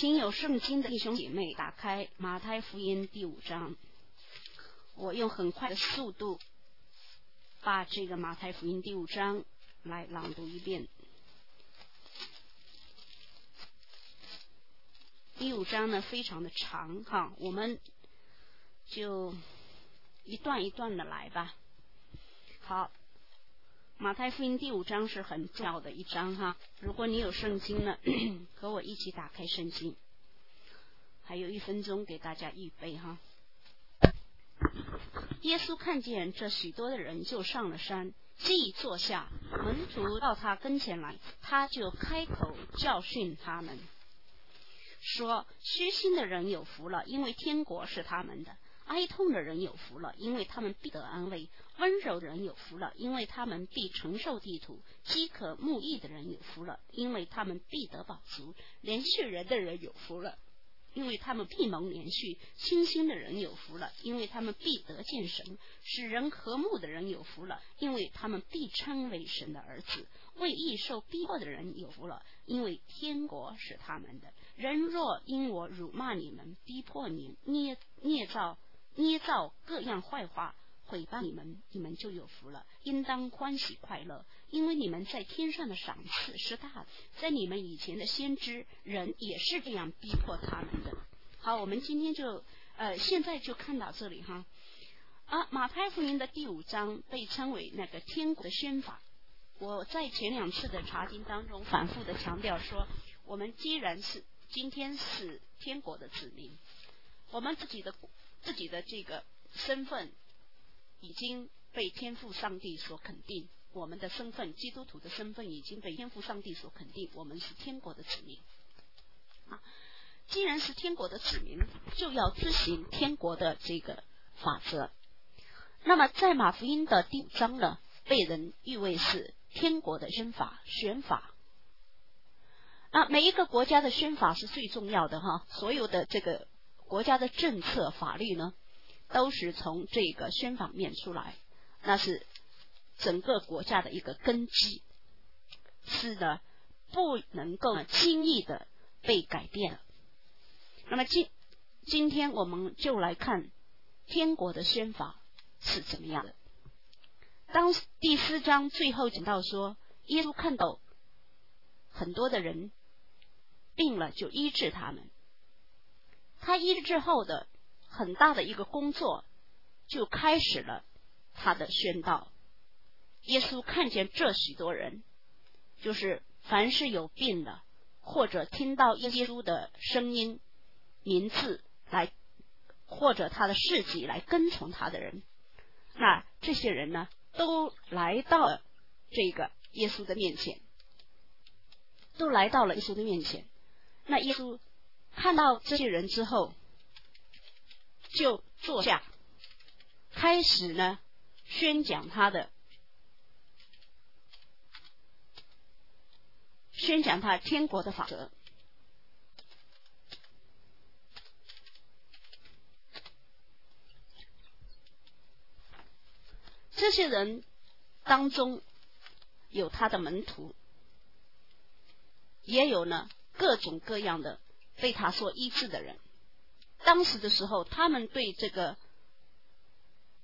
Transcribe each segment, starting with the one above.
请有圣经的弟兄姐妹打开马太福音第五章。我用很快的速度把这个马太福音第五章来朗读一遍。第五章呢非常的长哈，我们就一段一段的来吧。好，马太福音第五章是很重要的一章哈。如果你有圣经呢，和我一起打开圣经。还有一分钟给大家预备哈。耶稣看见这许多的人，就上了山，既坐下，门徒到他跟前来，他就开口教训他们。说虚心的人有福了，因为天国是他们的；哀痛的人有福了，因为他们必得安慰；温柔的人有福了，因为他们必承受地土；饥渴慕义的人有福了，因为他们必得饱足；连续人的人有福了，因为他们必蒙连续；清心的人有福了，因为他们必得见神；使人和睦的人有福了，因为他们必称为神的儿子；为义受逼迫的人有福了，因为天国是他们的。人若因我辱骂你们、逼迫你、捏捏造、捏造各样坏话毁谤你们，你们就有福了，应当欢喜快乐，因为你们在天上的赏赐是大的。在你们以前的先知人也是这样逼迫他们的。好，我们今天就呃现在就看到这里哈啊，马太福音的第五章被称为那个天国的宣法。我在前两次的查经当中反复的强调说，我们既然是今天是天国的子民，我们自己的自己的这个身份已经被天赋上帝所肯定，我们的身份，基督徒的身份已经被天赋上帝所肯定，我们是天国的子民。啊，既然是天国的子民，就要执行天国的这个法则。那么，在马福音的第五章呢，被人誉为是天国的宣法、宣法。啊，每一个国家的宣法是最重要的哈，所有的这个国家的政策法律呢，都是从这个宣法面出来，那是整个国家的一个根基，是的，不能够轻易的被改变了。那么今今天我们就来看天国的宣法是怎么样的。当第四章最后讲到说，耶稣看到很多的人。病了就医治他们，他医治后的很大的一个工作就开始了他的宣道。耶稣看见这许多人，就是凡是有病的，或者听到耶稣的声音、名字来，或者他的事迹来跟从他的人，那这些人呢，都来到了这个耶稣的面前，都来到了耶稣的面前。那耶稣看到这些人之后，就坐下，开始呢宣讲他的，宣讲他天国的法则。这些人当中有他的门徒，也有呢。各种各样的被他所医治的人，当时的时候，他们对这个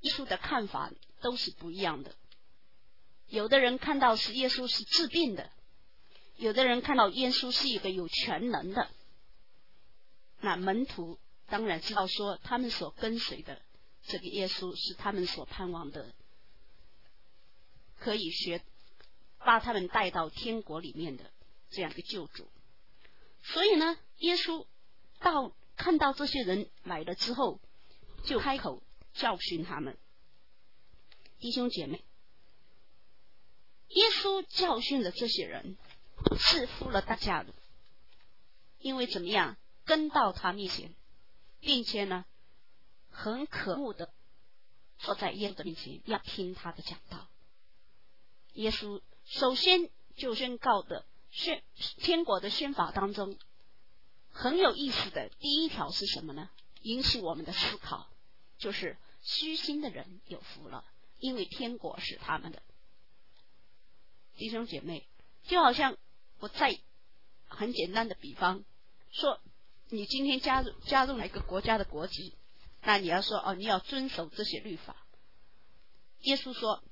耶稣的看法都是不一样的。有的人看到是耶稣是治病的，有的人看到耶稣是一个有全能的。那门徒当然知道说，他们所跟随的这个耶稣是他们所盼望的，可以学把他们带到天国里面的这样一个救主。所以呢，耶稣到看到这些人来了之后，就开口教训他们，弟兄姐妹。耶稣教训的这些人是付了代价的，因为怎么样跟到他面前，并且呢，很可恶的坐在耶稣的面前要听他的讲道。耶稣首先就宣告的。宣天国的宣法当中很有意思的第一条是什么呢？引起我们的思考，就是虚心的人有福了，因为天国是他们的。弟兄姐妹，就好像我再很简单的比方说，你今天加入加入了一个国家的国籍，那你要说哦，你要遵守这些律法。耶稣说：“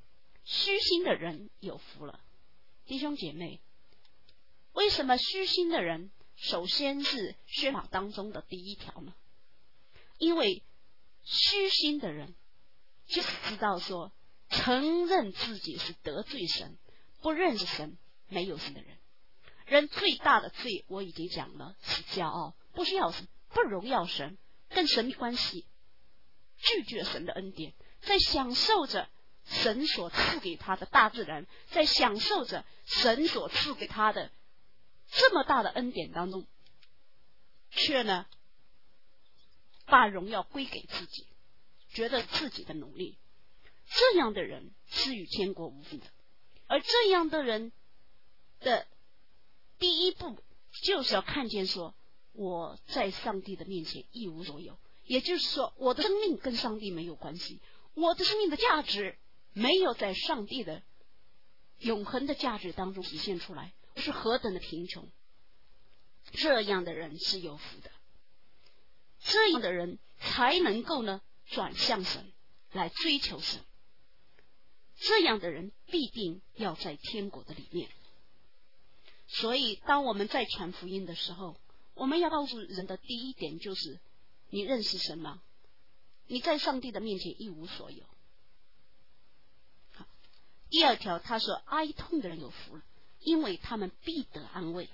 虚心的人有福了。”弟兄姐妹，为什么虚心的人首先是宣法当中的第一条呢？因为虚心的人就是知道说，承认自己是得罪神、不认识神、没有神的人。人最大的罪，我已经讲了，是骄傲，不需要神，不荣耀神，跟神的关系，拒绝神的恩典，在享受着神所赐给他的大自然，在享受着神所赐给他的这么大的恩典当中，却呢，把荣耀归给自己，觉得自己的努力，这样的人是与天国无分的，而这样的人的。第一步就是要看见说我在上帝的面前一无所有，也就是说我的生命跟上帝没有关系，我的生命的价值没有在上帝的永恒的价值当中体现出来，是何等的贫穷。这样的人是有福的，这样的人才能够呢转向神来追求神，这样的人必定要在天国的里面。所以，当我们在传福音的时候，我们要告诉人的第一点就是：你认识神吗？你在上帝的面前一无所有。好，第二条，他说：哀痛的人有福了，因为他们必得安慰。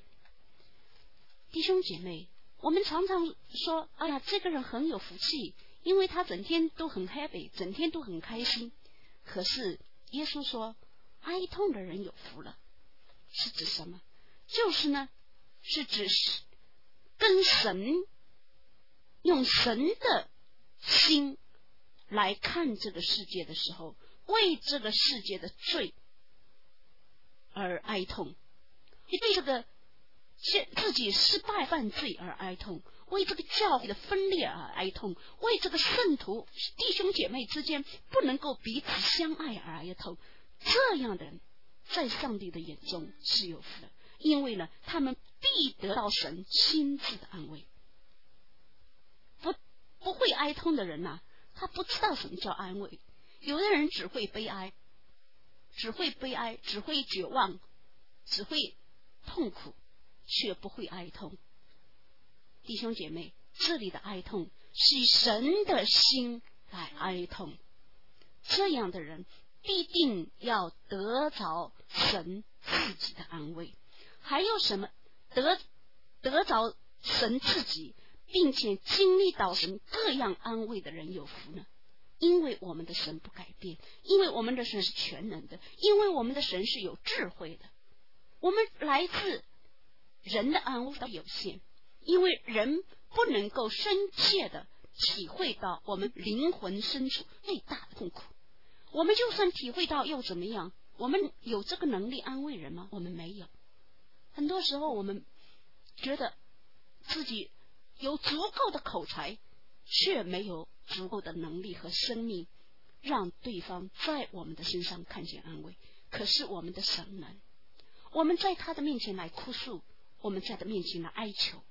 弟兄姐妹，我们常常说：哎呀，这个人很有福气，因为他整天都很 happy，整天都很开心。可是耶稣说：哀痛的人有福了，是指什么？就是呢，是指是跟神用神的心来看这个世界的时候，为这个世界的罪而哀痛，你对这个自自己失败犯罪而哀痛，为这个教会的分裂而哀痛，为这个圣徒弟兄姐妹之间不能够彼此相爱而哀痛。这样的人，在上帝的眼中是有福的。因为呢，他们必得到神亲自的安慰。不不会哀痛的人呐，他不知道什么叫安慰。有的人只会悲哀，只会悲哀，只会绝望，只会痛苦，却不会哀痛。弟兄姐妹，这里的哀痛是以神的心来哀痛。这样的人必定要得着神自己的安慰。还有什么得得着神自己，并且经历到神各样安慰的人有福呢？因为我们的神不改变，因为我们的神是全能的，因为我们的神是有智慧的。我们来自人的安慰都有限，因为人不能够深切的体会到我们灵魂深处最大的痛苦。我们就算体会到又怎么样？我们有这个能力安慰人吗？我们没有。很多时候，我们觉得自己有足够的口才，却没有足够的能力和生命，让对方在我们的身上看见安慰。可是我们的神呢，我们在他的面前来哭诉，我们在他面前来哀求。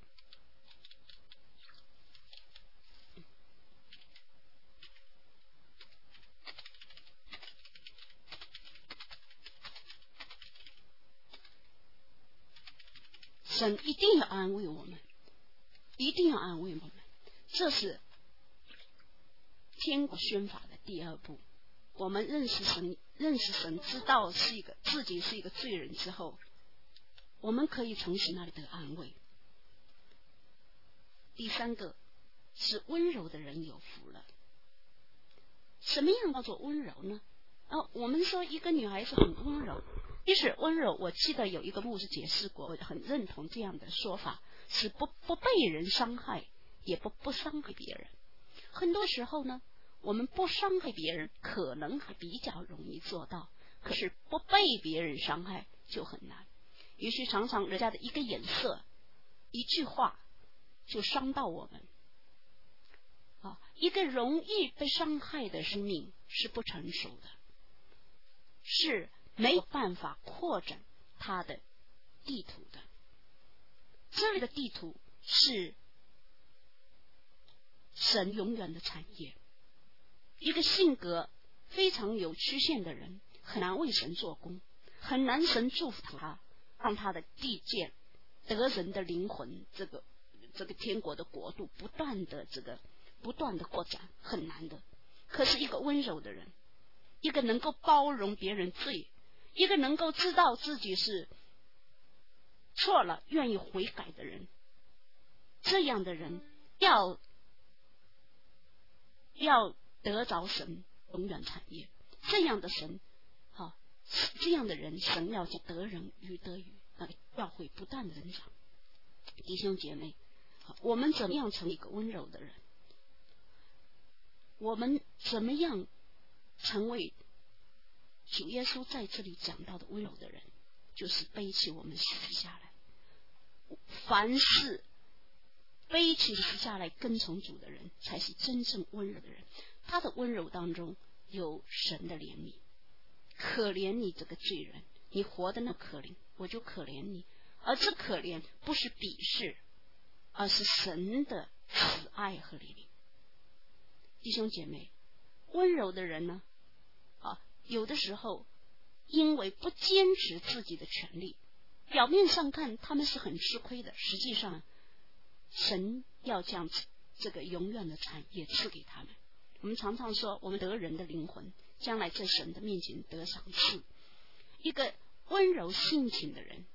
神一定要安慰我们，一定要安慰我们。这是天国宣法的第二步。我们认识神，认识神，知道是一个自己是一个罪人之后，我们可以从神那里得安慰。第三个是温柔的人有福了。什么样叫做温柔呢？啊，我们说一个女孩子很温柔。即使温柔，我记得有一个牧师解释过，我很认同这样的说法，是不不被人伤害，也不不伤害别人。很多时候呢，我们不伤害别人，可能还比较容易做到，可是不被别人伤害就很难。于是常常人家的一个眼色、一句话，就伤到我们。啊，一个容易被伤害的生命是不成熟的，是。没有办法扩展它的地图的。这里的地图是神永远的产业。一个性格非常有曲线的人，很难为神做工，很难神祝福他，让他的地界得人的灵魂，这个这个天国的国度不断的这个不断的扩展，很难的。可是一个温柔的人，一个能够包容别人罪，一个能够知道自己是错了，愿意悔改的人，这样的人要要。得着神永远产业，这样的神，好，这样的人，神要叫得人与得与，那个教会不断的增长。弟兄姐妹，我们怎么样成一个温柔的人？我们怎么样成为主耶稣在这里讲到的温柔的人？就是背起我们十字下来，凡是背起十字下来跟从主的人，才是真正温柔的人。他的温柔当中有神的怜悯，可怜你这个罪人，你活的那可怜，我就可怜你。而这可怜不是鄙视，而是神的慈爱和怜悯。弟兄姐妹，温柔的人呢？啊，有的时候因为不坚持自己的权利，表面上看他们是很吃亏的，实际上神要将这个永远的产业赐给他们。我们常常说，我们得人的灵魂，将来在神的面前得赏赐。一个温柔性情的人，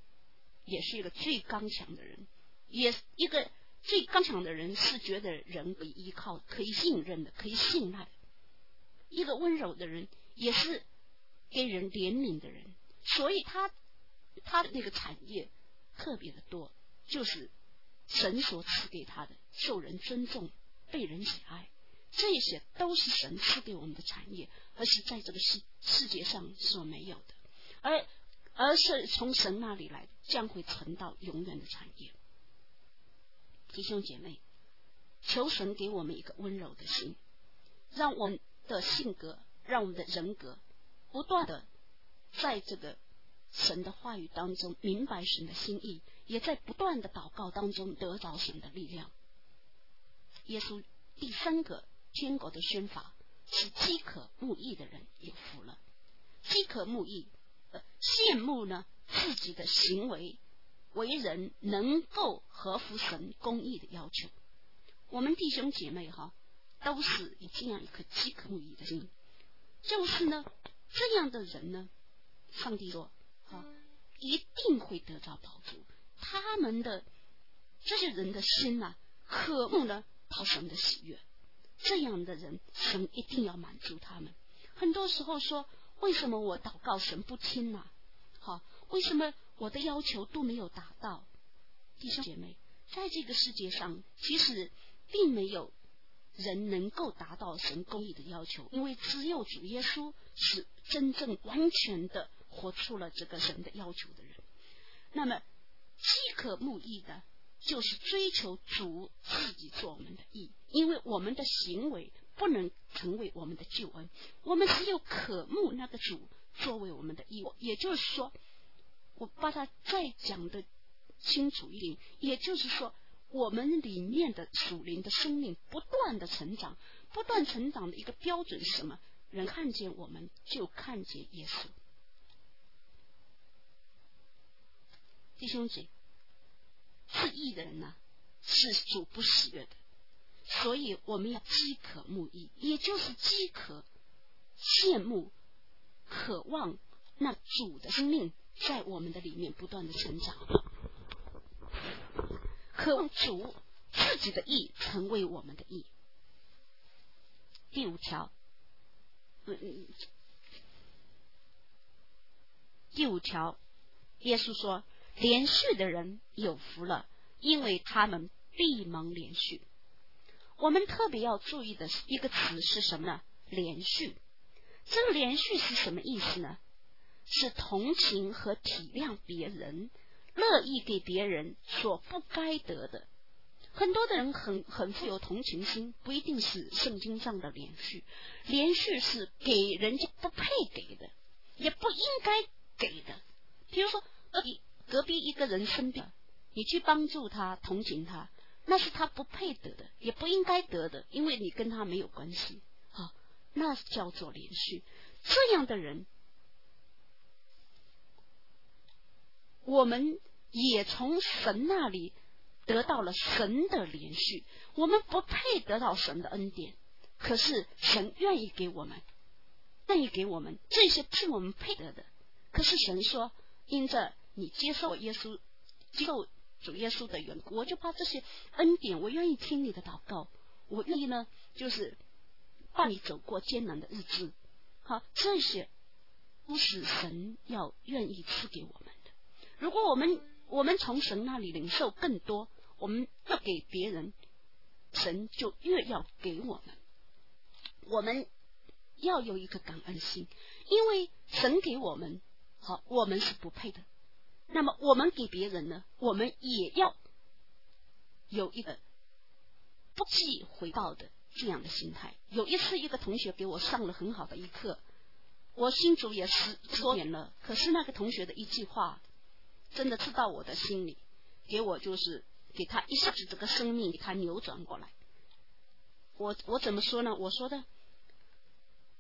也是一个最刚强的人。也一个最刚强的人，是觉得人可以依靠、可以信任的、可以信赖。一个温柔的人，也是给人怜悯的人。所以他他的那个产业特别的多，就是神所赐给他的，受人尊重、被人喜爱。这些都是神赐给我们的产业，而是在这个世世界上所没有的，而而是从神那里来，将会存到永远的产业。弟兄姐妹，求神给我们一个温柔的心，让我们的性格，让我们的人格，不断的在这个神的话语当中明白神的心意，也在不断的祷告当中得着神的力量。耶稣第三个。天国的宣法是饥渴慕义的人有福了。饥渴慕义，呃，羡慕呢自己的行为为人能够合乎神公义的要求。我们弟兄姐妹哈，都是以这样一颗饥渴慕义的心。就是呢，这样的人呢，上帝说啊，一定会得到保助。他们的这些人的心呐，渴慕呢，讨神的喜悦。这样的人，神一定要满足他们。很多时候说，为什么我祷告神不听呢？好，为什么我的要求都没有达到？弟兄姐妹，在这个世界上，其实并没有人能够达到神公义的要求，因为只有主耶稣是真正完全的活出了这个神的要求的人。那么，饥渴慕义的。就是追求主自己做我们的义，因为我们的行为不能成为我们的救恩，我们只有渴慕那个主作为我们的义。也就是说，我把它再讲的清楚一点，也就是说，我们里面的属灵的生命不断的成长，不断成长的一个标准是什么？人看见我们就看见耶稣，弟兄姐。自义的人呢，是主不喜悦的，所以我们要饥渴慕义，也就是饥渴、羡慕、渴望那主的生命在我们的里面不断的成长，渴望主自己的义成为我们的义。第五条，嗯嗯，第五条，耶稣说。连续的人有福了，因为他们闭蒙连续。我们特别要注意的一个词是什么呢？连续。这个连续是什么意思呢？是同情和体谅别人，乐意给别人所不该得的。很多的人很很富有同情心，不一定是圣经上的连续。连续是给人家不配给的，也不应该给的。比如说，呃。隔壁一个人生病，你去帮助他、同情他，那是他不配得的，也不应该得的，因为你跟他没有关系。好，那叫做连续。这样的人，我们也从神那里得到了神的连续。我们不配得到神的恩典，可是神愿意给我们，愿意给我们这些是我们配得的。可是神说，因着你接受耶稣，接受。主耶稣的缘故，我就怕这些恩典，我愿意听你的祷告，我愿意呢，就是伴你走过艰难的日子。好，这些都是神要愿意赐给我们的。如果我们我们从神那里领受更多，我们要给别人，神就越要给我们。我们要有一个感恩心，因为神给我们，好，我们是不配的。那么我们给别人呢，我们也要有一个不计回报的这样的心态。有一次，一个同学给我上了很好的一课，我心主也是多年了，可是那个同学的一句话，真的刺到我的心里，给我就是给他一下子这个生命给他扭转过来。我我怎么说呢？我说的，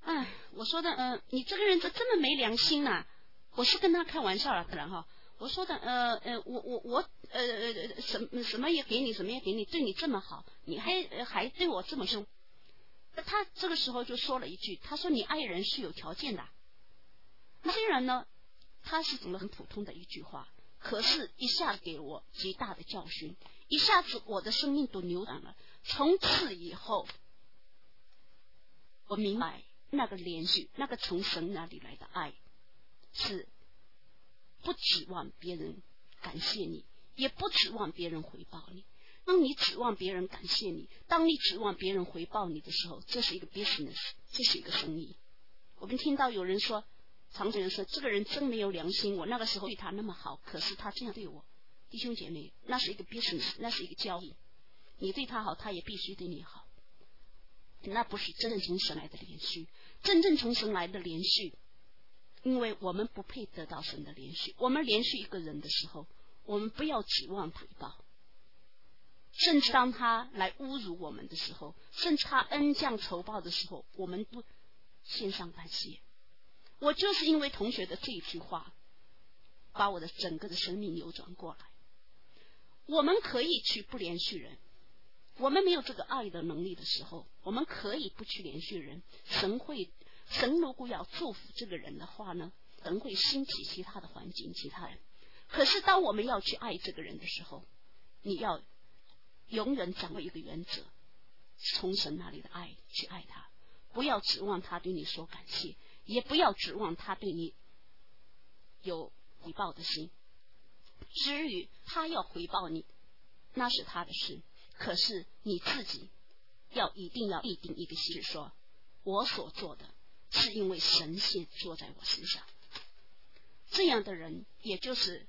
哎，我说的，嗯，你这个人怎这么没良心呢？我是跟他开玩笑了，可能哈。我说的，呃呃，我我我，呃呃，什什么也给你，什么也给你，对你这么好，你还还对我这么凶。他这个时候就说了一句，他说你爱人是有条件的。虽然呢，他是讲了很普通的一句话，可是一下给我极大的教训，一下子我的生命都扭转了。从此以后，我明白那个连续，那个从神那里来的爱是。不指望别人感谢你，也不指望别人回报你。当你指望别人感谢你，当你指望别人回报你的时候，这是一个 business，这是一个生意。我们听到有人说，常有人说，这个人真没有良心。我那个时候对他那么好，可是他这样对我，弟兄姐妹，那是一个 business，那是一个交易。你对他好，他也必须对你好。那不是真正从神来的连续，真正从神来的连续。因为我们不配得到神的连续，我们连续一个人的时候，我们不要指望回报。甚至当他来侮辱我们的时候，甚至他恩将仇报的时候，我们不献上感谢。我就是因为同学的这一句话，把我的整个的生命扭转过来。我们可以去不连续人，我们没有这个爱的能力的时候，我们可以不去连续人，神会。神如果要祝福这个人的话呢，神会兴起其他的环境，其他人。可是当我们要去爱这个人的时候，你要永远掌握一个原则：从神那里的爱去爱他，不要指望他对你说感谢，也不要指望他对你有回报的心。至于他要回报你，那是他的事。可是你自己要一定要立定一个心，说我所做的。是因为神仙坐在我身上，这样的人，也就是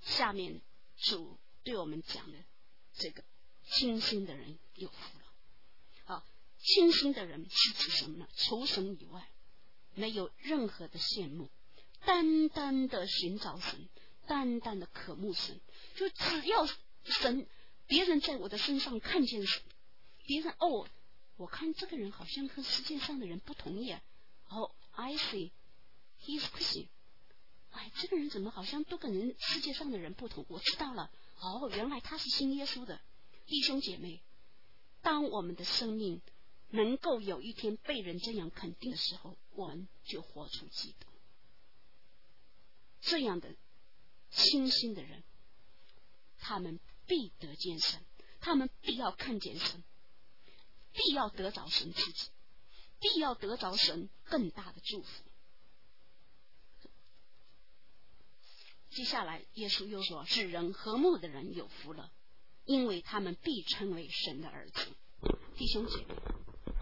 下面主对我们讲的这个清心的人有福了。啊，清心的人是指什么呢？除神以外，没有任何的羡慕，单单的寻找神，单单的渴慕神。就只要神，别人在我的身上看见神，别人哦。我看这个人好像和世界上的人不同耶。哦，I see, he's Christian。哎，这个人怎么好像都跟人世界上的人不同？我知道了。哦，原来他是信耶稣的弟兄姐妹。当我们的生命能够有一天被人这样肯定的时候，我们就活出基督。这样的清新的人，他们必得见神，他们必要看见神。必要得着神自己，必要得着神更大的祝福。接下来，耶稣又说：“使人和睦的人有福了，因为他们必称为神的儿子。”弟兄姐妹，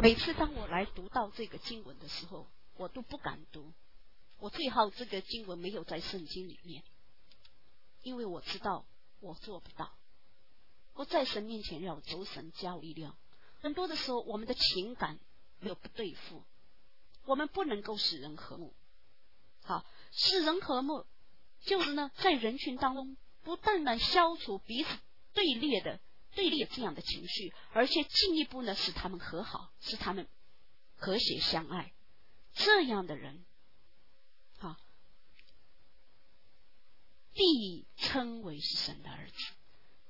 每次当我来读到这个经文的时候，我都不敢读。我最好这个经文没有在圣经里面，因为我知道我做不到。我在神面前要求神加我力量。很多的时候，我们的情感没有不对付，我们不能够使人和睦。好，使人和睦，就是呢，在人群当中不断的消除彼此对立的对立这样的情绪，而且进一步呢使他们和好，使他们和谐相爱。这样的人，啊，必称为是神的儿子。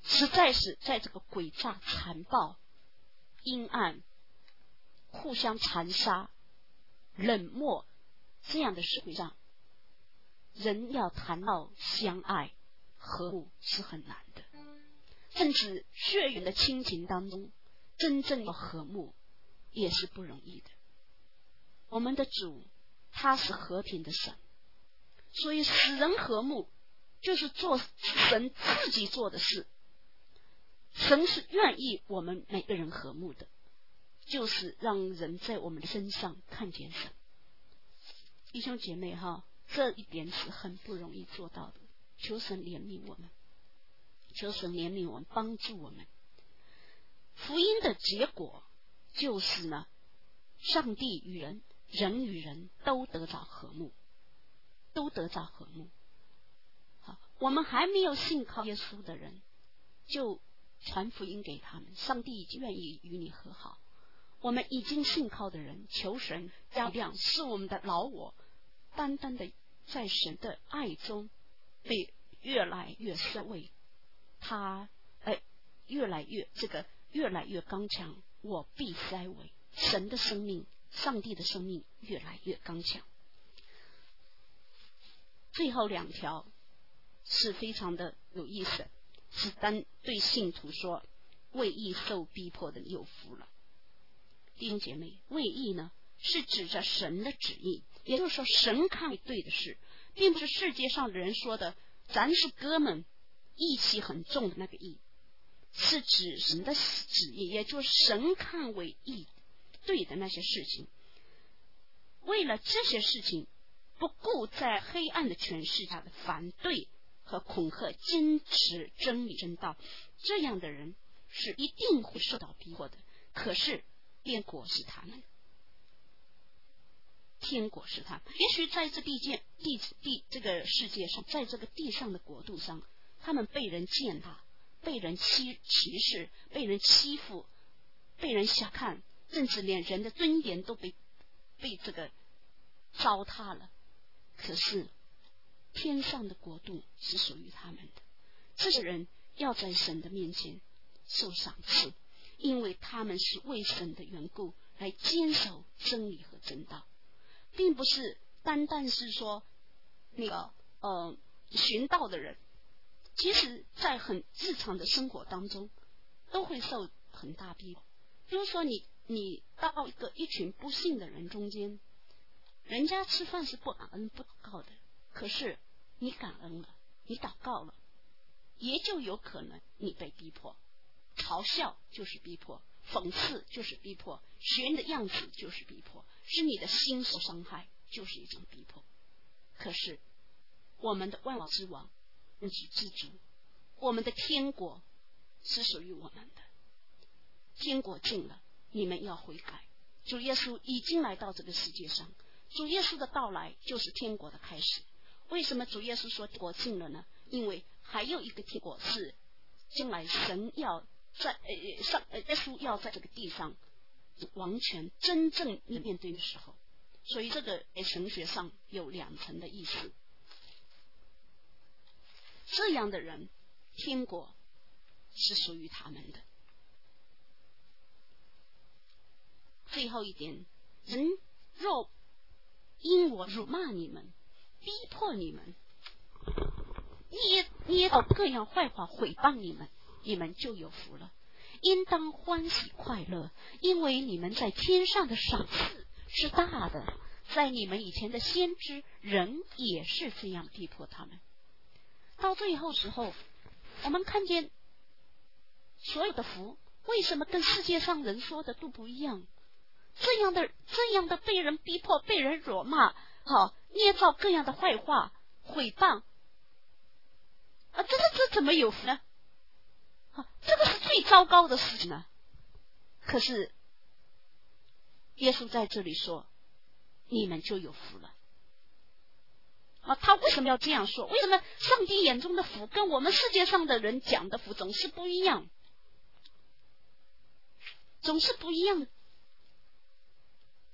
实在是在这个诡诈、残暴、阴暗、互相残杀、冷漠这样的社会上，人要谈到相爱、和睦是很难的。甚至血缘的亲情当中，真正的和睦也是不容易的。我们的主他是和平的神，所以使人和睦就是做神自己做的事。神是愿意我们每个人和睦的，就是让人在我们的身上看见神。弟兄姐妹哈，这一点是很不容易做到的。求神怜悯我们，求神怜悯我们，帮助我们。福音的结果就是呢，上帝与人、人与人都得到和睦，都得到和睦。好，我们还没有信靠耶稣的人，就。传福音给他们，上帝已经愿意与你和好。我们已经信靠的人，求神加量，是我们的老我单单的在神的爱中被越来越衰微，他哎越来越这个越来越刚强，我必衰微。神的生命，上帝的生命越来越刚强。最后两条是非常的有意思。是单对信徒说：“为义受逼迫的有福了。”弟兄姐妹，为义呢是指着神的旨意，也就是说，神看对的事，并不是世界上的人说的“咱是哥们”，义气很重的那个义，是指神的旨意，也就是神看为义对的那些事情。为了这些事情，不顾在黑暗的权势下的反对。和恐吓，坚持真理真道，这样的人是一定会受到逼迫的。可是，天国是他们，天国是他们。也许在这地界地地这个世界上，在这个地上的国度上，他们被人践踏，被人欺歧视，被人欺负，被人小看，甚至连人的尊严都被被这个糟蹋了。可是。天上的国度是属于他们的，这些人要在神的面前受赏赐，因为他们是为神的缘故来坚守真理和正道，并不是单单是说那个呃寻道的人，其实在很日常的生活当中都会受很大逼迫。比如说，你你到一个一群不幸的人中间，人家吃饭是不感恩不告的，可是。你感恩了，你祷告了，也就有可能你被逼迫，嘲笑就是逼迫，讽刺就是逼迫，学人的样子就是逼迫，使你的心受伤害就是一种逼迫。可是我们的万王之王，日己之主，我们的天国是属于我们的，天国近了，你们要悔改。主耶稣已经来到这个世界上，主耶稣的到来就是天国的开始。为什么主耶稣说国近了呢？因为还有一个天国是将来神要在呃上呃耶稣要在这个地上完全真正面对的时候，所以这个神学上有两层的意思。这样的人，天国是属于他们的。最后一点，人若因我辱骂你们。逼迫你们，捏捏到各样坏话毁谤你们，你们就有福了。应当欢喜快乐，因为你们在天上的赏赐是大的。在你们以前的先知人也是这样逼迫他们。到最后时候，我们看见所有的福，为什么跟世界上人说的都不一样？这样的这样的被人逼迫、被人辱骂。好，捏造各样的坏话，毁谤啊！这这这怎么有福呢？啊，这个是最糟糕的事情呢。可是耶稣在这里说，你们就有福了。啊，他为什么要这样说？为什么上帝眼中的福跟我们世界上的人讲的福总是不一样？总是不一样的。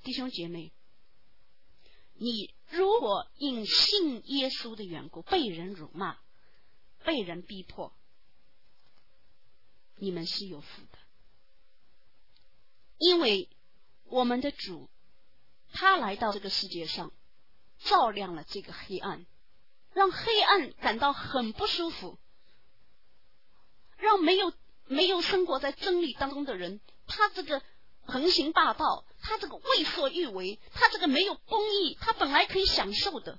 弟兄姐妹，你如果因信耶稣的缘故被人辱骂、被人逼迫，你们是有福的，因为我们的主他来到这个世界上，照亮了这个黑暗，让黑暗感到很不舒服，让没有没有生活在真理当中的人，他这个。横行霸道，他这个为所欲为，他这个没有公义，他本来可以享受的，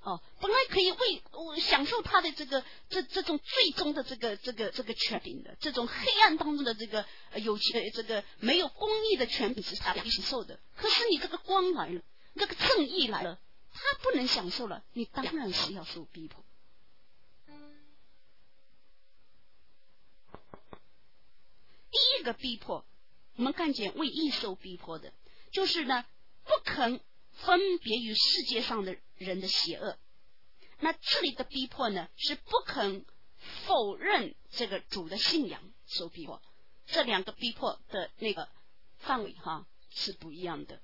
哦，本来可以为享受他的这个这这种最终的这个这个这个权柄的，这种黑暗当中的这个有权这个没有公义的权柄是他享受的。可是你这个光来了，这个正义来了，他不能享受了，你当然是要受逼迫。第一个逼迫。我们看见为义受逼迫的，就是呢不肯分别于世界上的人的邪恶。那这里的逼迫呢，是不肯否认这个主的信仰受逼迫。这两个逼迫的那个范围哈是不一样的。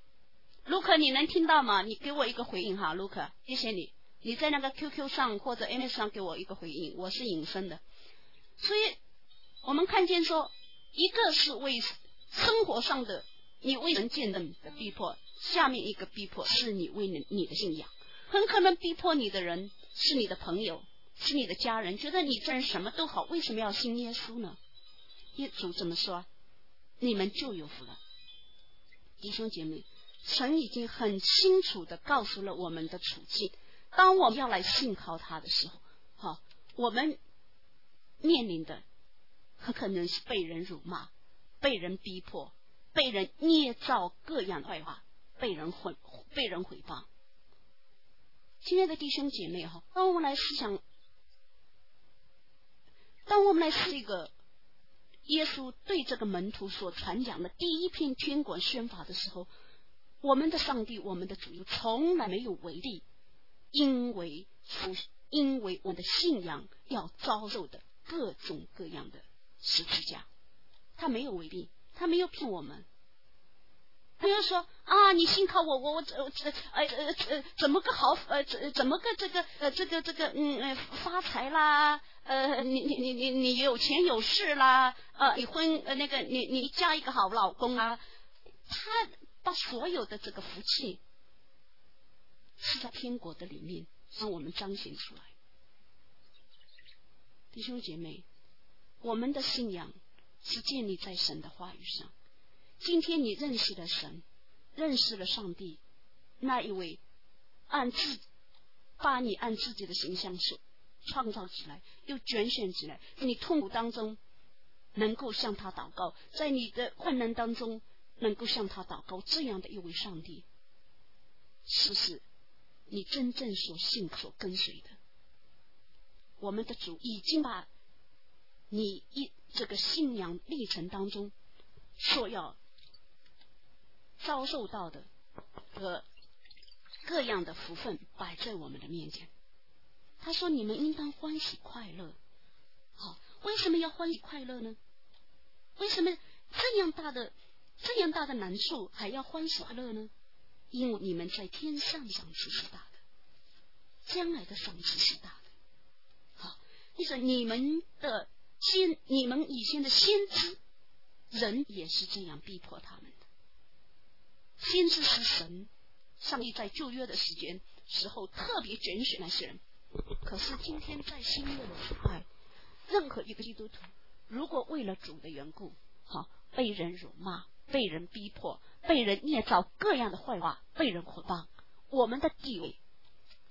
卢克，你能听到吗？你给我一个回应哈，卢克，谢谢你。你在那个 QQ 上或者 MS 上给我一个回应，我是隐身的。所以我们看见说，一个是为。生活上的你未能见证的逼迫，下面一个逼迫是你为了你的信仰，很可能逼迫你的人是你的朋友，是你的家人，觉得你这人什么都好，为什么要信耶稣呢？耶稣怎么说？你们就有福了，弟兄姐妹，神已经很清楚的告诉了我们的处境。当我们要来信靠他的时候，好，我们面临的很可能是被人辱骂。被人逼迫，被人捏造各样的坏话，被人毁，被人毁谤。亲爱的弟兄姐妹哈，当我们来思想，当我们来思一个耶稣对这个门徒所传讲的第一篇天国宣法的时候，我们的上帝，我们的主，从来没有违例，因为因为我们的信仰要遭受的各种各样的十字架。他没有违例，他没有骗我们。他就说啊，你信靠我，我我呃呃呃呃怎么个好呃怎怎么个这个呃这个这个嗯呃发财啦呃你你你你你有钱有势啦呃你婚呃那个你你嫁一个好老公啊，他把所有的这个福气是在天国的里面让我们彰显出来。弟兄姐妹，我们的信仰。是建立在神的话语上。今天你认识了神，认识了上帝，那一位按自把你按自己的形象所创造起来，又拣选起来，你痛苦当中能够向他祷告，在你的困难当中能够向他祷告，这样的一位上帝，是是你真正所信、所跟随的？我们的主已经把你一。这个信仰历程当中，所要遭受到的和各样的福分摆在我们的面前。他说：“你们应当欢喜快乐。”好，为什么要欢喜快乐呢？为什么这样大的这样大的难处还要欢喜快乐呢？因为你们在天上赏赐是大的，将来的赏赐是大的。好，你说你们的。先，你们以前的先知，人也是这样逼迫他们的。先知是神，上帝在旧约的时间时候特别拣选那些人。可是今天在新约的时代，任何一个基督徒，如果为了主的缘故，好，被人辱骂、被人逼迫、被人捏造各样的坏话、被人捆绑，我们的地位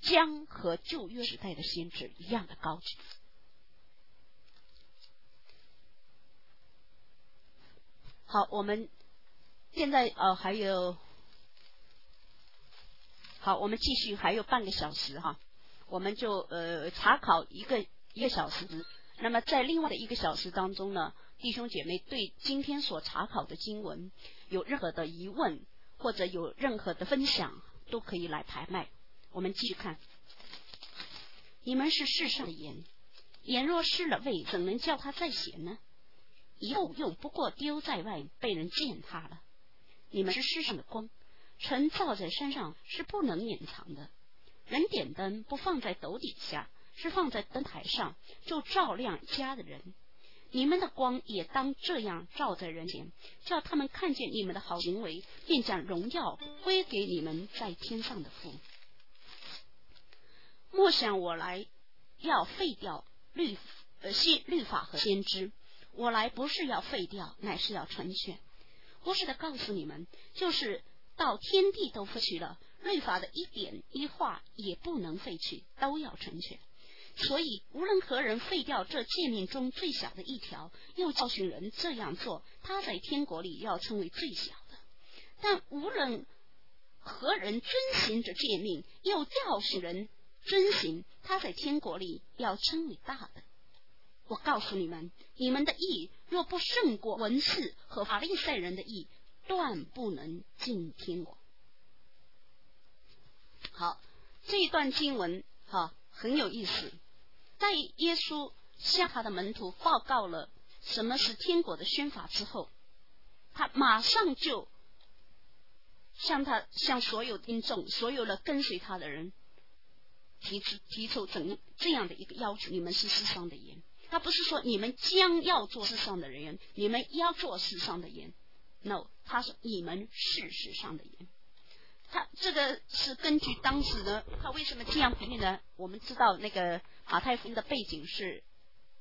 将和旧约时代的先知一样的高级。好，我们现在呃还有，好，我们继续还有半个小时哈，我们就呃查考一个一个小时。那么在另外的一个小时当中呢，弟兄姐妹对今天所查考的经文有任何的疑问或者有任何的分享，都可以来拍卖。我们继续看，你们是世上的盐，盐若失了味，怎能叫它再咸呢？以后用不过丢在外，被人践踏了。你们是世上的光，尘照在山上是不能隐藏的。人点灯不放在斗底下，是放在灯台上，就照亮家的人。你们的光也当这样照在人前，叫他们看见你们的好行为，便将荣耀归给你们在天上的父。莫想我来要废掉律呃先律法和先知，我来不是要废掉，乃是要成全。不是的，告诉你们，就是到天地都废去了，律法的一点一画也不能废去，都要成全。所以，无论何人废掉这诫命中最小的一条，又教训人这样做，他在天国里要称为最小的；但无论何人遵行这诫命，又教训人遵行，他在天国里要称为大的。我告诉你们，你们的义若不胜过文士和法利赛人的义，断不能进天国。好，这一段经文哈很有意思。在耶稣向他的门徒报告了什么是天国的宣法之后，他马上就向他向所有听众、所有的跟随他的人提出提出怎这样的一个要求：你们是世上的盐。他不是说你们将要做世上的人，你们要做世上的盐。No，他说你们是世上的盐。他这个是根据当时呢，他为什么这样比喻呢？我们知道那个马太福音的背景是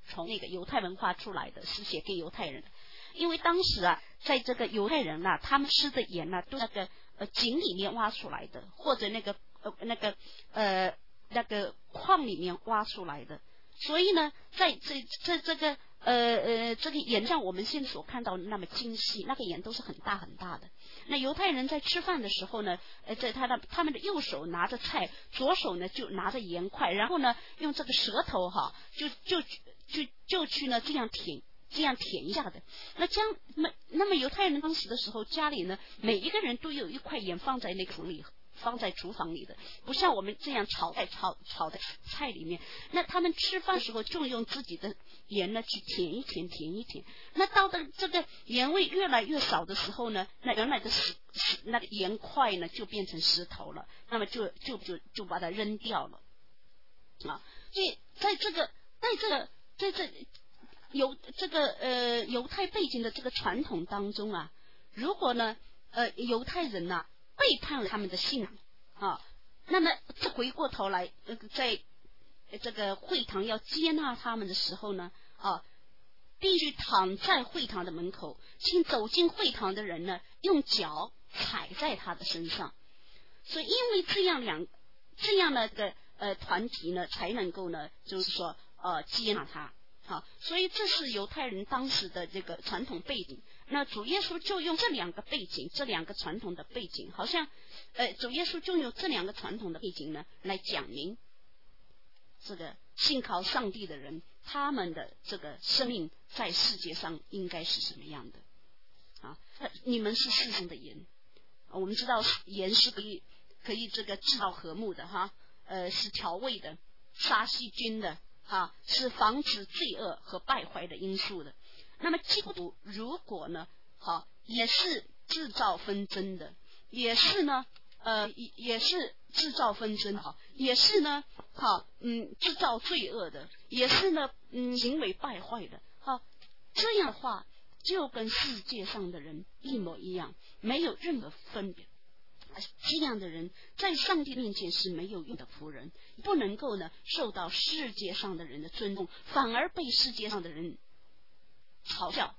从那个犹太文化出来的，是写给犹太人的。因为当时啊，在这个犹太人呐，他们吃的盐呢，都那个呃井里面挖出来的，或者那个呃那个呃那个矿里面挖出来的。所以呢，在这这这个呃呃这个盐上我们现在所看到那么精细，那个盐都是很大很大的。那犹太人在吃饭的时候呢，呃，在他的他们的右手拿着菜，左手呢就拿着盐块，然后呢用这个舌头哈，就就就就去呢这样舔，这样舔一下的。那将那那么犹太人当时的时候，家里呢每一个人都有一块盐放在那个桶里。放在厨房里的，不像我们这样炒在炒炒的菜里面。那他们吃饭时候就用自己的盐呢去舔一舔，舔一舔。那到的这个盐味越来越少的时候呢，那原来的石石那个盐块呢就变成石头了，那么就就就就把它扔掉了啊。所以在这个在这个在这犹这个呃犹太背景的这个传统当中啊，如果呢呃犹太人呐。背叛了他们的信仰啊，那么这回过头来，呃在这个会堂要接纳他们的时候呢，啊，必须躺在会堂的门口，请走进会堂的人呢，用脚踩在他的身上。所以，因为这样两这样的个呃团体呢，才能够呢，就是说呃接纳他。好，所以这是犹太人当时的这个传统背景。那主耶稣就用这两个背景，这两个传统的背景，好像，呃，主耶稣就用这两个传统的背景呢，来讲明这个信靠上帝的人，他们的这个生命在世界上应该是什么样的啊？你们是世上的盐，我们知道盐是可以可以这个制造和睦的哈，呃，是调味的，杀细菌的。啊，是防止罪恶和败坏的因素的。那么基督如果呢，好也是制造纷争的，也是呢，呃，也也是制造纷争，好，也是呢，好，嗯，制造罪恶的，也是呢，嗯，行为败坏的，好，这样的话就跟世界上的人一模一样，没有任何分别。这样的人在上帝面前是没有用的仆人，不能够呢受到世界上的人的尊重，反而被世界上的人嘲笑。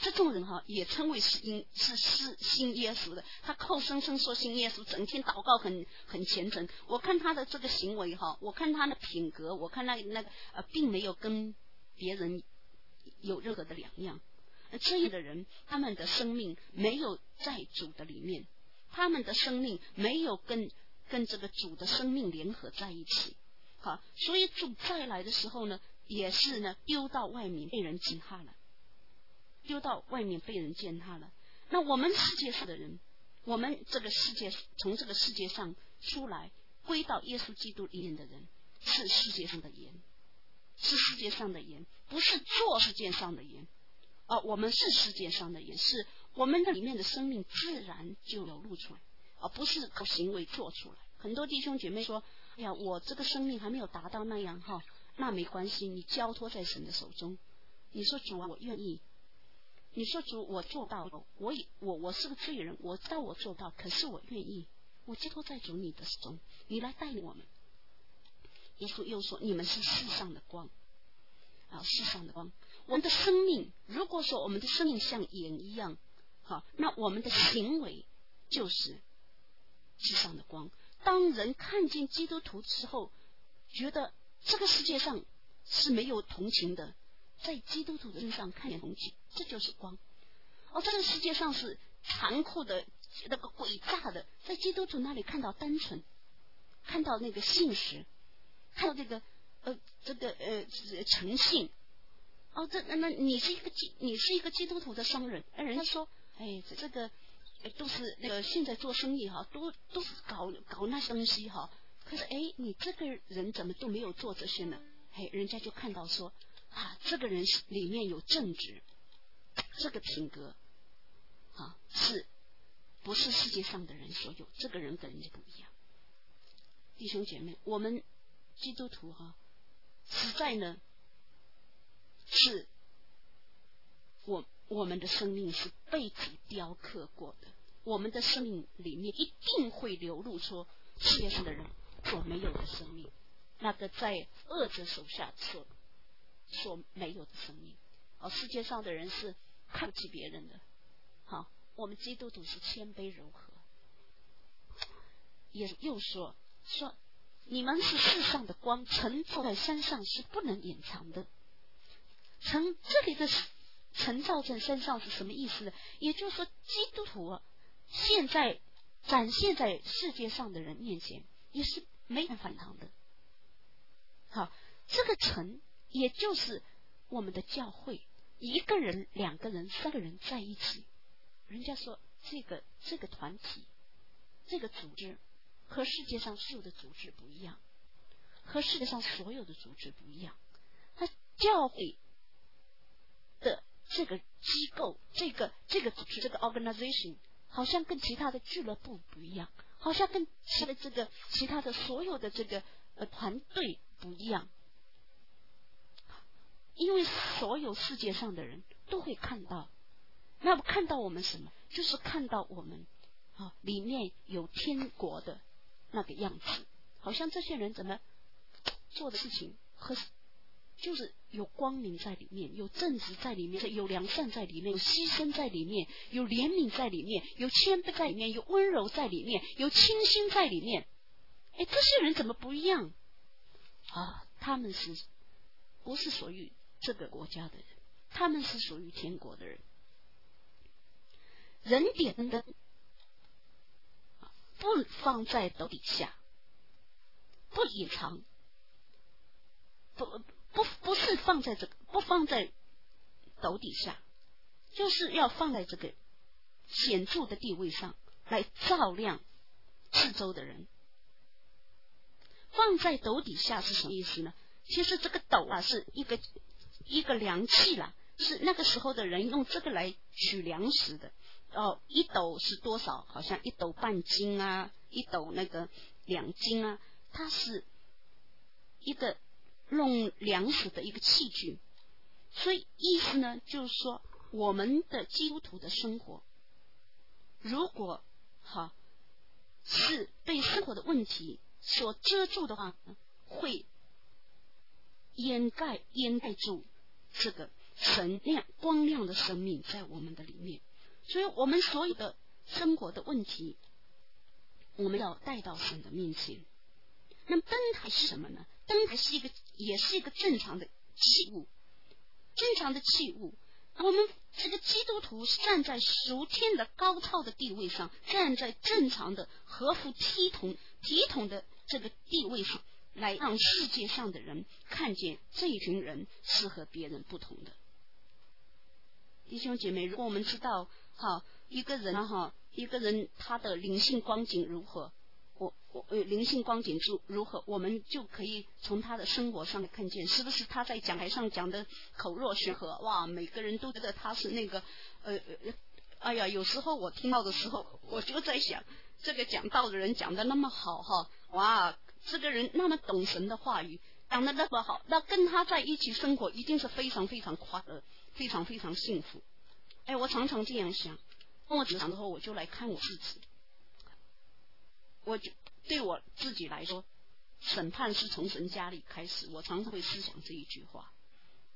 这种人哈也称为是因是是信耶稣的，他口声声说信耶稣，整天祷告很很虔诚。我看他的这个行为哈，我看他的品格，我看那那个呃，并没有跟别人有任何的两样。这样的人，他们的生命没有在主的里面。他们的生命没有跟跟这个主的生命联合在一起，好，所以主再来的时候呢，也是呢丢到外面被人践踏了，丢到外面被人践踏了。那我们世界上的人，我们这个世界从这个世界上出来归到耶稣基督里面的人，是世界上的盐，是世界上的盐，不是做世界上的盐。啊，我们是世界上的，盐是我们的里面的生命自然就流露出来，而不是靠行为做出来。很多弟兄姐妹说：“哎呀，我这个生命还没有达到那样哈，那没关系，你交托在神的手中。你说主啊，我愿意。你说主，我做到了，我也我我是个罪人，我知道我做到，可是我愿意，我寄托在主你的手中，你来带领我们。”耶稣又说：“你们是世上的光。”啊，世上的光，我们的生命，如果说我们的生命像盐一样，好，那我们的行为就是世上的光。当人看见基督徒之后，觉得这个世界上是没有同情的，在基督徒身上看见东西，这就是光。哦这个世界上是残酷的、那个诡诈的，在基督徒那里看到单纯，看到那个信实，看到这个。呃，这个呃诚信，哦，这那那你是一个基，你是一个基督徒的商人，哎，人家说，哎，这个都是那个现在做生意哈，都都是搞搞那些东西哈，可是哎，你这个人怎么都没有做这些呢？哎，人家就看到说啊，这个人里面有正直，这个品格啊，是不是世界上的人所有？这个人跟人家不一样，弟兄姐妹，我们基督徒哈。实在呢，是我我们的生命是被主雕刻过的，我们的生命里面一定会流露出世界上的人所没有的生命，那个在恶者手下所所没有的生命。哦，世界上的人是看不起别人的，好，我们基督徒是谦卑柔和，也又说说。你们是世上的光，城照在山上是不能隐藏的。城这里的城照在山上是什么意思呢？也就是说，基督徒现在展现在世界上的人面前，也是没人反抗的。好，这个城也就是我们的教会，一个人、两个人、三个人在一起，人家说这个这个团体，这个组织。和世界上所有的组织不一样，和世界上所有的组织不一样。他教会的这个机构，这个这个组织，这个 organization，好像跟其他的俱乐部不一样，好像跟其他的这个其他的所有的这个呃团队不一样。因为所有世界上的人都会看到，那么看到我们什么？就是看到我们啊，里面有天国的。那个样子，好像这些人怎么做的事情和就是有光明在里面，有正直在里面，有良善在里面，有牺牲在里面，有怜悯在里面，有谦卑在里面，有温柔在里面，有清新在里面。哎，这些人怎么不一样啊？他们是不是属于这个国家的人？他们是属于天国的人。人点灯。不放在斗底下，不隐藏，不不不是放在这个，不放在斗底下，就是要放在这个显著的地位上来照亮四周的人。放在斗底下是什么意思呢？其实这个斗啊是一个一个量器啦，是那个时候的人用这个来取粮食的。哦，一斗是多少？好像一斗半斤啊，一斗那个两斤啊，它是一个弄粮食的一个器具。所以意思呢，就是说我们的基督徒的生活，如果哈是被生活的问题所遮住的话，会掩盖掩盖住这个神亮光亮的生命在我们的里面。所以我们所有的生活的问题，我们要带到神的面前。那么灯台是什么呢？灯台是一个，也是一个正常的器物，正常的器物。我们这个基督徒是站在属天的高超的地位上，站在正常的合乎体统体统的这个地位上，来让世界上的人看见这一群人是和别人不同的。弟兄姐妹，如果我们知道。哈，一个人哈，一个人他的灵性光景如何？我呃灵性光景如如何，我们就可以从他的生活上来看见，是不是他在讲台上讲的口若悬河？哇，每个人都觉得他是那个呃呃，哎呀，有时候我听到的时候，我就在想，这个讲道的人讲的那么好哈，哇，这个人那么懂神的话语，讲的那么好，那跟他在一起生活一定是非常非常快乐，非常非常幸福。哎，我常常这样想。那我想的后，我就来看我自己。我就对我自己来说，审判是从神家里开始。我常常会思想这一句话：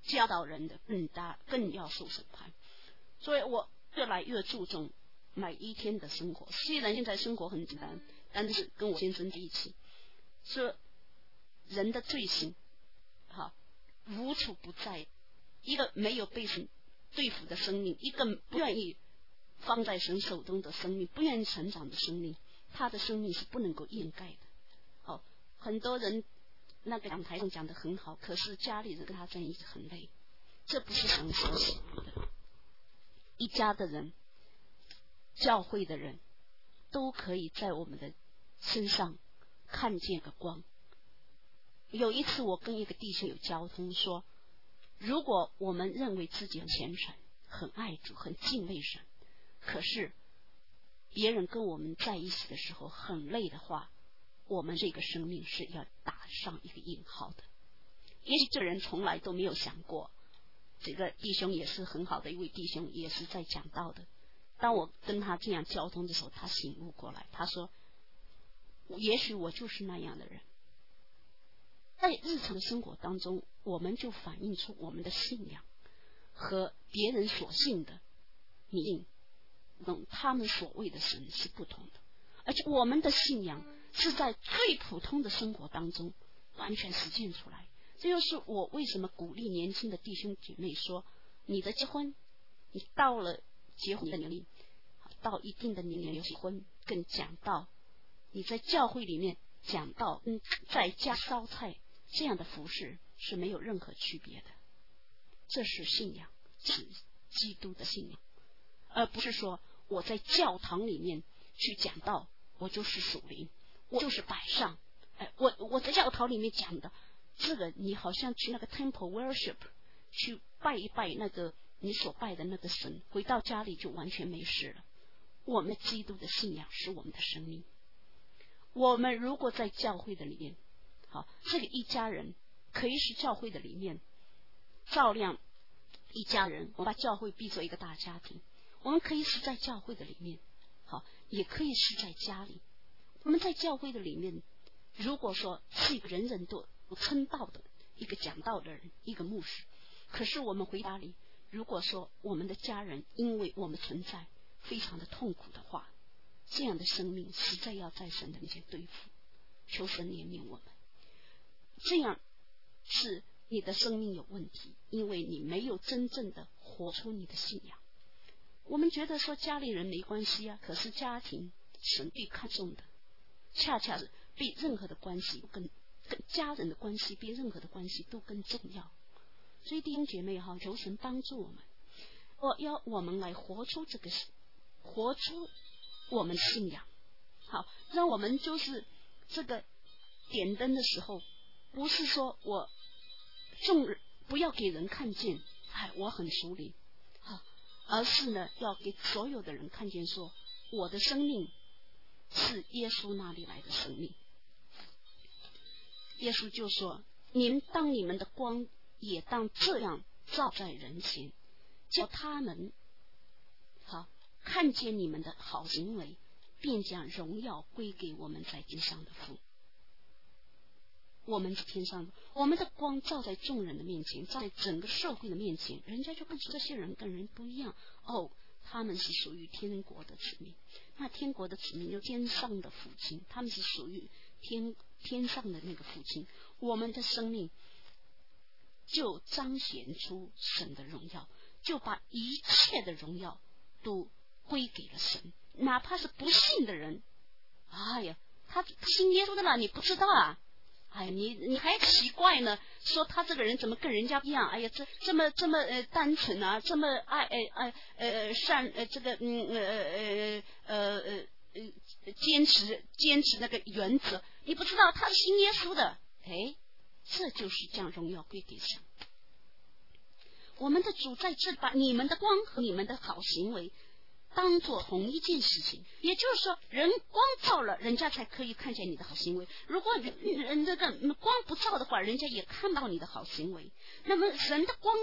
教导人的更大，更要受审判。所以我越来越注重每一天的生活。虽然现在生活很简单，但是跟我先生在一起，说人的罪行，好无处不在。一个没有被神对付的生命，一个不愿意。放在神手中的生命，不愿意成长的生命，他的生命是不能够掩盖的。哦，很多人那个讲台上讲的很好，可是家里人跟他在一起很累，这不是神所喜欢的。一家的人，教会的人，都可以在我们的身上看见个光。有一次，我跟一个弟兄有交通，说，如果我们认为自己很虔诚、很爱主、很敬畏神。可是，别人跟我们在一起的时候很累的话，我们这个生命是要打上一个引号的。也许这人从来都没有想过，这个弟兄也是很好的一位弟兄，也是在讲道的。当我跟他这样交通的时候，他醒悟过来，他说：“也许我就是那样的人。”在日常生活当中，我们就反映出我们的信仰和别人所信的你。跟他们所谓的神是不同的，而且我们的信仰是在最普通的生活当中完全实践出来。这就是我为什么鼓励年轻的弟兄姐妹说：你的结婚，你到了结婚的年龄，到一定的年龄结婚，更讲到你在教会里面讲到，嗯，在家烧菜这样的服饰是没有任何区别的。这是信仰，是基督的信仰。而不是说我在教堂里面去讲道，我就是属灵，我就是摆上。哎，我我在教堂里面讲的这个，你好像去那个 temple worship 去拜一拜那个你所拜的那个神，回到家里就完全没事了。我们基督的信仰是我们的生命。我们如果在教会的里面，好，这个一家人可以是教会的里面照亮一家人，我把教会比作一个大家庭。我们可以是在教会的里面，好，也可以是在家里。我们在教会的里面，如果说是一个人人都称道的一个讲道的人，一个牧师，可是我们回答里，如果说我们的家人因为我们存在非常的痛苦的话，这样的生命实在要在神的面前对付，求神怜悯我们。这样是你的生命有问题，因为你没有真正的活出你的信仰。我们觉得说家里人没关系啊，可是家庭神最看重的，恰恰是比任何的关系更跟家人的关系比任何的关系都更重要。所以弟兄姐妹哈，求神帮助我们，我要我们来活出这个，活出我们信仰。好，让我们就是这个点灯的时候，不是说我众人不要给人看见，哎，我很熟练。而是呢，要给所有的人看见，说我的生命是耶稣那里来的生命。耶稣就说：“您当你们的光也当这样照在人前，叫他们看见你们的好行为，便将荣耀归给我们在地上的父。”我们是天上的，我们的光照在众人的面前，照在整个社会的面前，人家就看出这些人跟人不一样。哦，他们是属于天国的子民。那天国的子民就天上的父亲，他们是属于天天上的那个父亲。我们的生命就彰显出神的荣耀，就把一切的荣耀都归给了神。哪怕是不信的人，哎呀，他信耶稣的了，你不知道啊。哎，你你还奇怪呢？说他这个人怎么跟人家一样？哎呀，这这么这么呃单纯啊，这么爱爱爱呃善呃这个嗯呃呃呃呃呃坚持坚持那个原则，你不知道他是信耶稣的，哎，这就是将荣耀归给神。我们的主在这把你们的光和你们的好行为。当做同一件事情，也就是说，人光照了，人家才可以看见你的好行为。如果人这个光不照的话，人家也看不到你的好行为。那么，神的光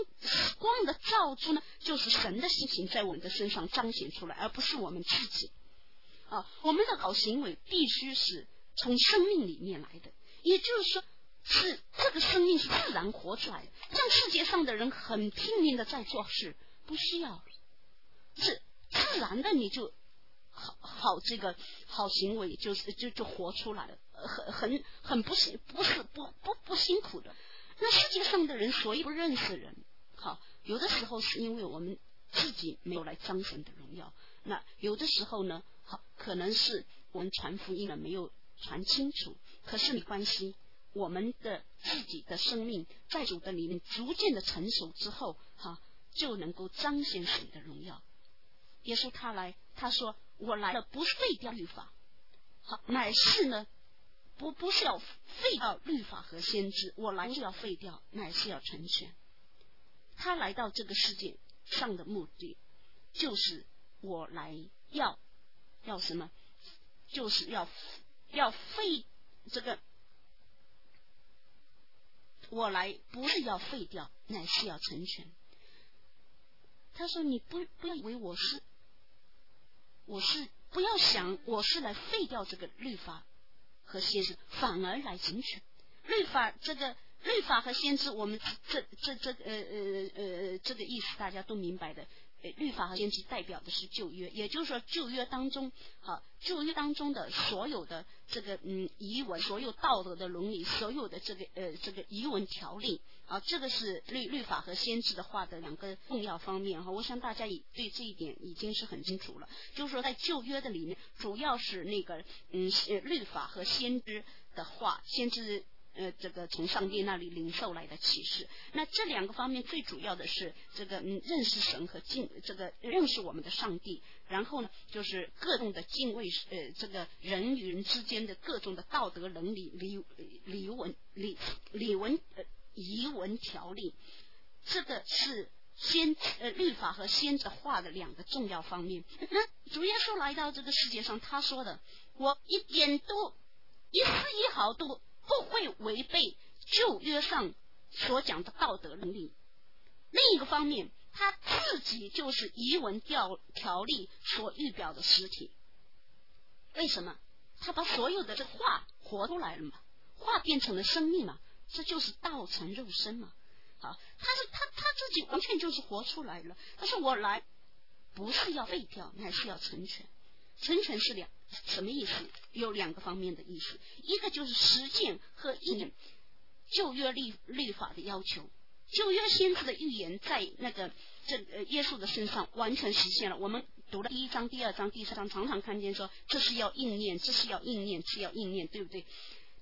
光的照出呢，就是神的事情在我们的身上彰显出来，而不是我们自己。啊，我们的好行为必须是从生命里面来的，也就是说，是这个生命是自然活出来的。像世界上的人很拼命的在做事，不需要是。自然的，你就好好这个好行为，就是就就活出来了，很很很不辛不是不不不辛苦的。那世界上的人所以不认识人，好，有的时候是因为我们自己没有来彰显的荣耀，那有的时候呢，好可能是我们传福音了没有传清楚。可是没关系，我们的自己的生命在主的里面逐渐的成熟之后，哈，就能够彰显神的荣耀。耶稣他来，他说：“我来了，不是废掉律法，好，乃是呢，不不是要废掉律法和先知。我来是要废掉，乃是要成全。他来到这个世界上的目的，就是我来要要什么？就是要要废这个。我来不是要废掉，乃是要成全。他说：你不不要以为我是。”我是不要想我是来废掉这个律法和先知，反而来成全律法。这个律法和先知，我们这这这呃呃呃这个意思大家都明白的。律法和先知代表的是旧约，也就是说旧约当中，好旧约当中的所有的这个嗯遗文，所有道德的伦理，所有的这个呃这个遗文条例。啊，这个是律律法和先知的话的两个重要方面哈。我想大家已对这一点已经是很清楚了。就是说，在旧约的里面，主要是那个嗯，律法和先知的话，先知呃这个从上帝那里领受来的启示。那这两个方面最主要的是这个嗯，认识神和敬这个认识我们的上帝。然后呢，就是各种的敬畏呃这个人与人之间的各种的道德伦理礼礼文礼礼文呃。仪文条例，这个是先呃律法和先知话的两个重要方面。那主耶稣来到这个世界上，他说的，我一点都一丝一毫都不会违背旧约上所讲的道德伦理。另一个方面，他自己就是遗文条条例所预表的实体。为什么？他把所有的这话活出来了嘛？话变成了生命嘛？这就是道成肉身嘛，好，他是他他自己完全就是活出来了。他说我来不是要废掉，乃是要成全。成全是两什么意思？有两个方面的意思，一个就是实践和应验旧约律律法的要求。旧约先知的预言在那个这呃耶稣的身上完全实现了。我们读了第一章、第二章、第三章，常常看见说这是要应验，这是要应验，是要应验，对不对？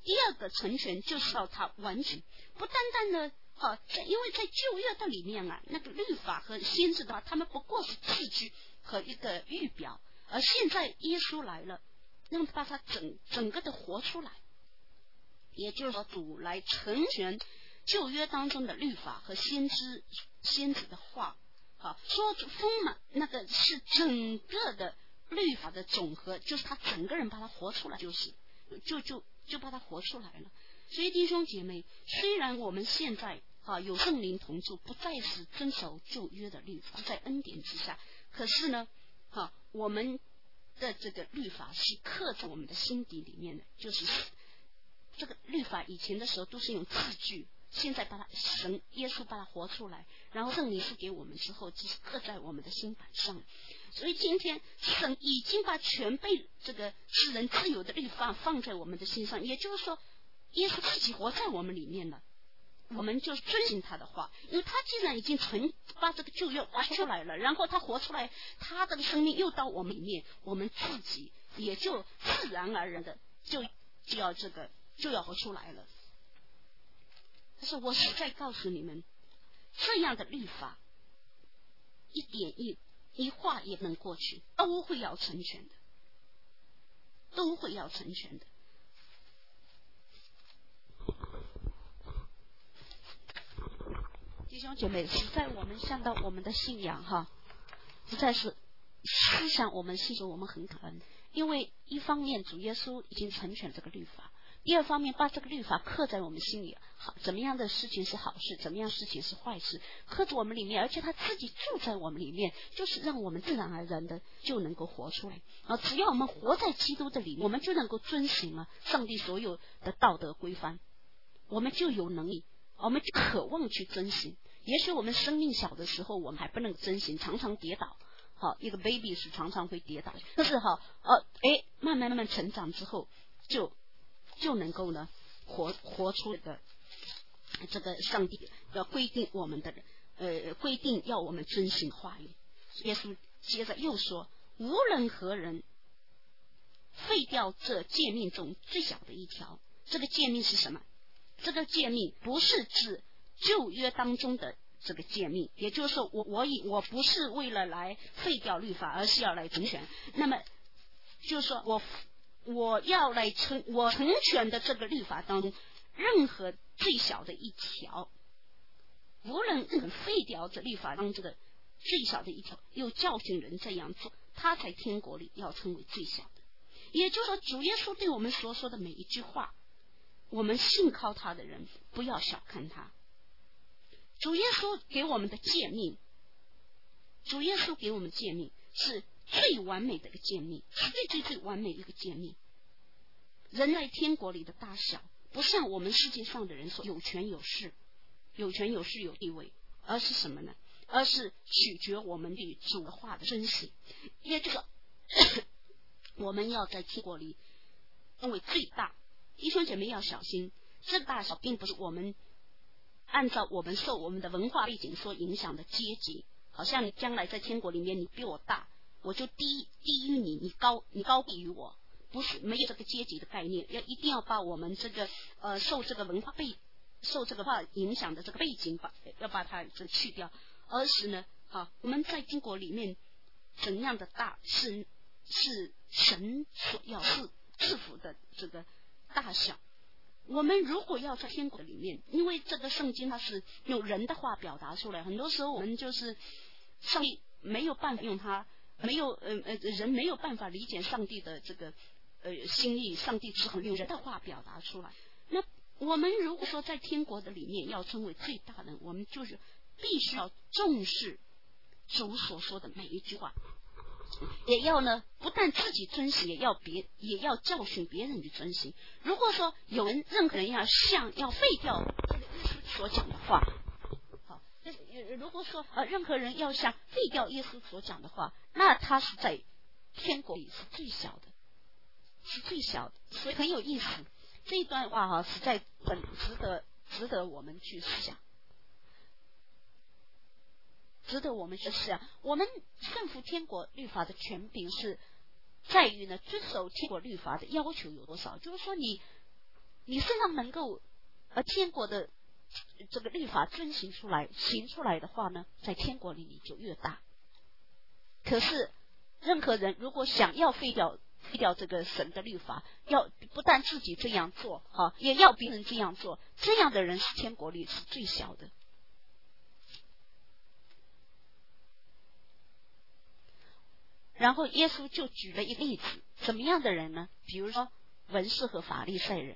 第二个成全就是要他完全，不单单的哈，因为在旧约的里面啊，那个律法和先知的话，他们不过是字句和一个预表，而现在耶稣来了，让他把他整整个的活出来，也就是说主来成全旧约当中的律法和先知先知的话，好说丰满那个是整个的律法的总和，就是他整个人把他活出来，就是就就。就把它活出来了。所以弟兄姐妹，虽然我们现在啊有圣灵同住，不再是遵守旧约的律法，在恩典之下，可是呢，哈，我们的这个律法是刻在我们的心底里面的。就是这个律法以前的时候都是用字句，现在把它神耶稣把它活出来，然后圣灵赐给我们之后，就是刻在我们的心板上。所以今天神已经把全被这个世人自由的律法放在我们的心上，也就是说，耶稣自己活在我们里面了，我们就遵循他的话，因为他既然已经成把这个旧约挖出来了，然后他活出来，他的生命又到我们里面，我们自己也就自然而然的就就要这个就要活出来了。他说：“我实在告诉你们，这样的律法一点一。”一画也能过去，都会要成全的。都会要成全的。弟兄姐妹，实在我们想到我们的信仰哈，实在是思想我们信主，我们很感恩，因为一方面主耶稣已经成全这个律法。第二方面，把这个律法刻在我们心里，好，怎么样的事情是好事，怎么样事情是坏事，刻在我们里面，而且他自己住在我们里面，就是让我们自然而然的就能够活出来。啊，只要我们活在基督的里面，我们就能够遵循了上帝所有的道德规范，我们就有能力，我们渴望去遵循。也许我们生命小的时候，我们还不能遵循，常常跌倒。好，一个 baby 是常常会跌倒，但是哈，呃，哎，慢慢慢慢成长之后就。就能够呢，活活出的这个上帝要规定我们的呃规定要我们遵循话语。耶稣接着又说：无论何人废掉这诫命中最小的一条，这个诫命是什么？这个诫命不是指旧约当中的这个诫命，也就是说，我我以我不是为了来废掉律法，而是要来成全。那么就是说我。我要来成我成全的这个律法当中，任何最小的一条，无论废掉这律法当中的最小的一条，又教训人这样做，他在天国里要成为最小的。也就是说，主耶稣对我们所说的每一句话，我们信靠他的人不要小看他。主耶稣给我们的诫命，主耶稣给我们诫命是。最完美的一个诫命，最最最完美的一个诫命。人类天国里的大小，不像我们世界上的人说有权有势、有权有势有地位，而是什么呢？而是取决我们对主的话的真实。因为这个，我们要在天国里成为最大。弟兄姐妹要小心，这个大小并不是我们按照我们受我们的文化背景所影响的阶级。好像你将来在天国里面，你比我大。我就低低于你，你高你高比于我，不是没有这个阶级的概念，要一定要把我们这个呃受这个文化背受这个话影响的这个背景把要把它这去掉，而是呢啊我们在中国里面怎样的大是是神所要是制服的这个大小，我们如果要在天国里面，因为这个圣经它是用人的话表达出来，很多时候我们就是上帝没有办法用它。没有，呃呃，人没有办法理解上帝的这个呃心意，上帝只好用人的话表达出来。那我们如果说在天国的里面要成为最大的，我们就是必须要重视主所说的每一句话，也要呢不但自己遵循，也要别也要教训别人去遵循。如果说有人任何人要像要废掉这个耶稣所讲的话。好，那如果说呃任何人要像废掉耶稣所讲的话，那他是在天国里是最小的，是最小的，所以很有意思。这一段话哈，实在很值得值得我们去思想，值得我们学习啊。我们顺服天国律法的权柄是在于呢，遵守天国律法的要求有多少？就是说，你你身上能够呃天国的。这个律法遵行出来，行出来的话呢，在天国里你就越大。可是，任何人如果想要废掉废掉这个神的律法，要不但自己这样做，哈，也要别人这样做，这样的人是天国里是最小的。然后耶稣就举了一个例子，什么样的人呢？比如说文士和法利赛人，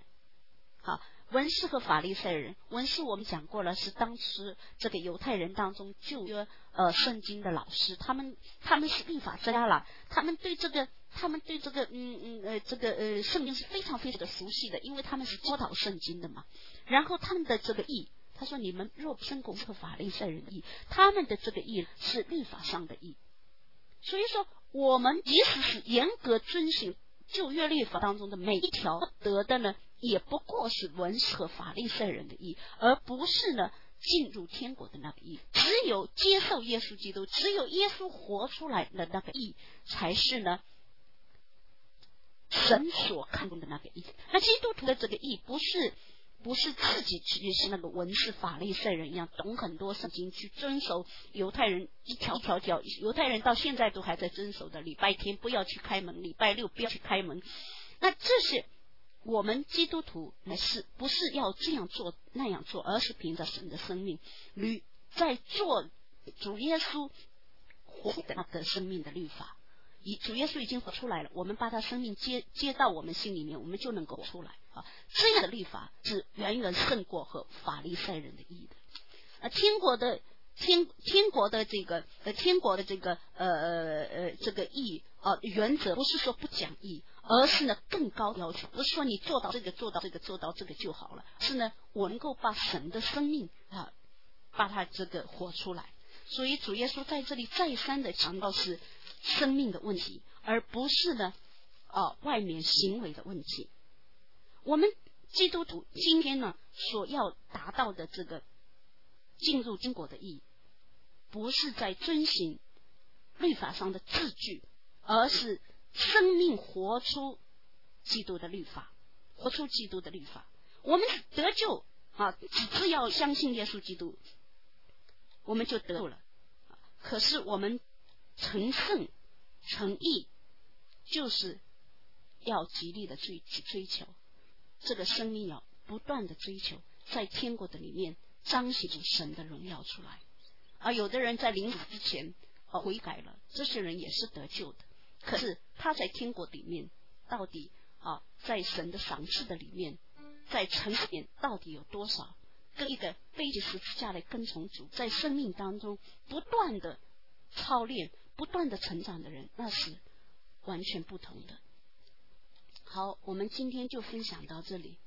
好。文士和法利赛人，文士我们讲过了，是当时这个犹太人当中旧约呃圣经的老师，他们他们是律法家了，他们对这个他们对这个嗯嗯呃这个呃圣经是非常非常的熟悉的，因为他们是教导圣经的嘛。然后他们的这个义，他说你们若不生公和法利赛人义，他们的这个义是立法上的义。所以说，我们即使是严格遵循旧约律法当中的每一条得的呢。也不过是文士和法利赛人的义，而不是呢进入天国的那个义。只有接受耶稣基督，只有耶稣活出来的那个义，才是呢神所看重的那个义。那基督徒的这个义，不是不是自己去像那个文士法利赛人一样懂很多圣经，去遵守犹太人一条一条条，犹太人到现在都还在遵守的礼拜天不要去开门，礼拜六不要去开门。那这是我们基督徒乃是不是要这样做那样做，而是凭着神的生命律在做主耶稣活的他的生命的律法。以主耶稣已经活出来了，我们把他生命接接到我们心里面，我们就能够活出来啊。这样的律法是远远胜过和法利赛人的义的。啊，天国的天天国的这个呃天国的这个呃呃这个义啊原则不是说不讲义，而是呢更高要求，不是说你做到这个做到这个做到这个就好了，是呢我能够把神的生命啊把它这个活出来。所以主耶稣在这里再三的强调是。生命的问题，而不是呢，啊，外面行为的问题。我们基督徒今天呢，所要达到的这个进入经国的意义，不是在遵循律法上的字句，而是生命活出基督的律法，活出基督的律法。我们得救啊，只要相信耶稣基督，我们就得救了。可是我们。成圣、成义，就是要极力的追去追求这个生命，要不断的追求，在天国的里面彰显出神的荣耀出来。而有的人在临死之前啊悔改了，这些人也是得救的。可是他在天国里面，到底啊在神的赏赐的里面，在城里面到底有多少？跟一个背起十字架来跟从主，在生命当中不断的操练。不断的成长的人，那是完全不同的。好，我们今天就分享到这里。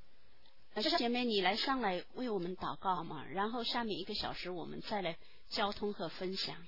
姐妹，你来上来为我们祷告嘛？然后下面一个小时，我们再来交通和分享。